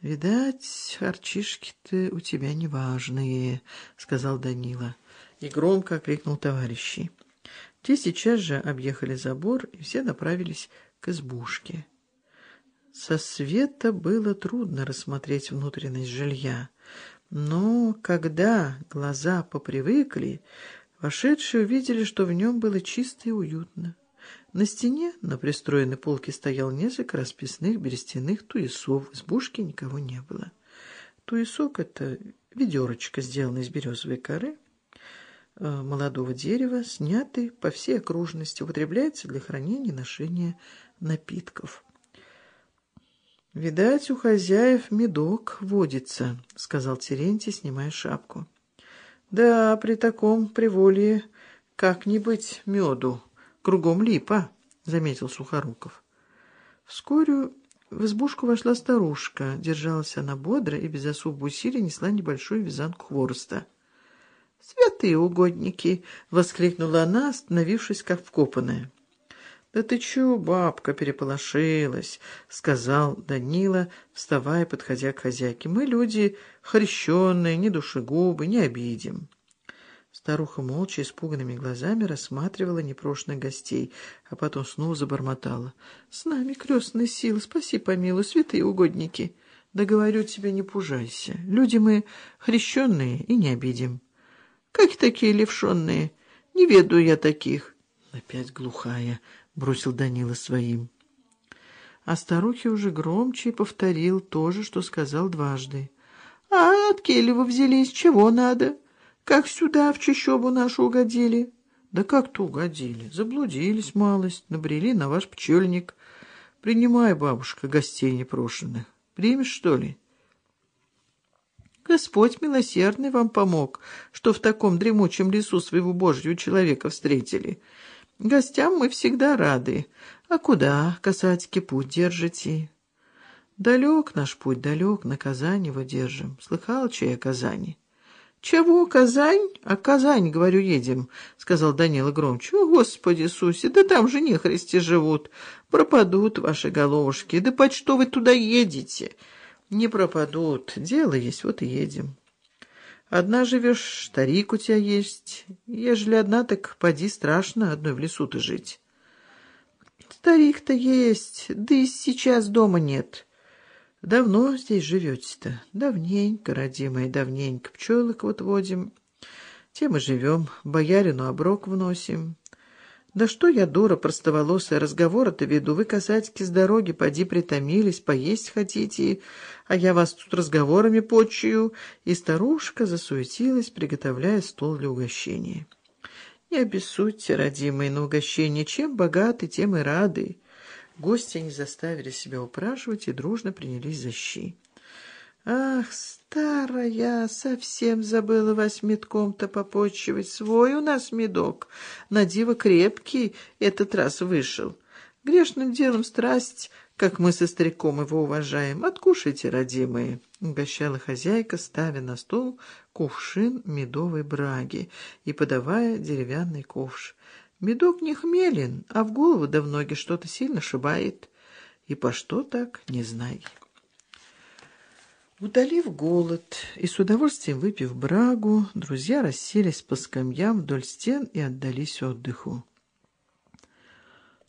«Видать, харчишки-то у тебя неважные», — сказал Данила и громко окликнул товарищей. Те сейчас же объехали забор, и все направились к избушке. Со света было трудно рассмотреть внутренность жилья, но когда глаза попривыкли, вошедшие увидели, что в нем было чисто и уютно. На стене на пристроенной полке стоял несколько расписных берестяных туесов. В избушке никого не было. Туесок — это ведерочка, сделанная из березовой коры, э, молодого дерева, снятый по всей окружности, употребляется для хранения и ношения напитков. «Видать, у хозяев медок водится», — сказал Терентий, снимая шапку. «Да, при таком приволье как-нибудь меду». Кругом липа, — заметил Сухоруков. Вскоре в избушку вошла старушка. Держалась она бодро и без особого усилия несла небольшую вязанку хвороста. — Святые угодники! — воскликнула она, остановившись как вкопанная. — Да ты чё, бабка, переполошилась, — сказал Данила, вставая, подходя к хозяйке. — Мы люди хрещенные, не душегубы, не обидим. Старуха молча, испуганными глазами рассматривала непрошенных гостей, а потом снова забормотала. — С нами крестная сила, спаси помилуй, святые угодники. Да говорю тебе, не пужайся. Люди мы хрещенные и не обидим. — Как такие левшенные? Не ведаю я таких. — Опять глухая, — бросил Данила своим. А старухи уже громче повторил то же, что сказал дважды. — А от Келева взялись, чего надо? — как сюда, в чащобу нашу угодили? Да как-то угодили. Заблудились малость, набрели на ваш пчельник. Принимай, бабушка, гостей непрошенных. Примешь, что ли? Господь милосердный вам помог, что в таком дремучем лесу своего Божьего человека встретили. Гостям мы всегда рады. А куда, касатики, путь держите? Далек наш путь, далек, на Казань его держим. Слыхал, чей о Казани? «Чего, Казань? А Казань, говорю, едем», — сказал Данила громче. «О, Господи Иисусе, да там же нехристи живут. Пропадут ваши головушки. Да под вы туда едете?» «Не пропадут. Дело есть, вот и едем». «Одна живешь, старик у тебя есть. Ежели одна, так поди страшно одной в лесу-то жить». «Старик-то есть, да и сейчас дома нет». Давно здесь живете-то? Давненько, родимые, давненько. Пчелок вот водим. Тем и живем. Боярину оброк вносим. Да что я, дура простоволосая, разговора-то веду. Вы, касатики, с дороги поди притомились, поесть хотите, а я вас тут разговорами почую. И старушка засуетилась, приготовляя стол для угощения. Не обессудьте, родимые, на угощение. Чем богаты, тем и рады. Гости не заставили себя упрашивать и дружно принялись за щи. «Ах, старая, совсем забыла вас медком-то попочивать. Свой у нас медок, на диво крепкий этот раз вышел. Грешным делом страсть, как мы со стариком его уважаем. Откушайте, родимые!» — угощала хозяйка, ставя на стол кувшин медовой браги и подавая деревянный ковш. Медок не хмелен, а в голову да в ноги что-то сильно шибает. И по что так, не знай. Удалив голод и с удовольствием выпив брагу, друзья расселись по скамьям вдоль стен и отдались отдыху.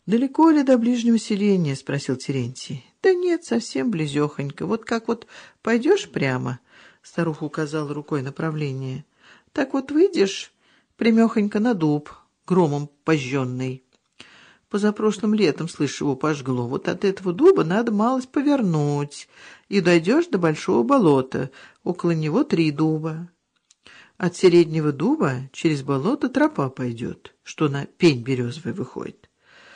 «Далеко ли до ближнего селения?» — спросил Терентий. «Да нет, совсем близехонько. Вот как вот пойдешь прямо?» — старуха указала рукой направление. «Так вот выйдешь прямехонько на дуб, громом пожженный. Позапрошлым летом, слышь, его пожгло. Вот от этого дуба надо малость повернуть, и дойдешь до большого болота. Около него три дуба. От среднего дуба через болото тропа пойдет, что на пень березовый выходит.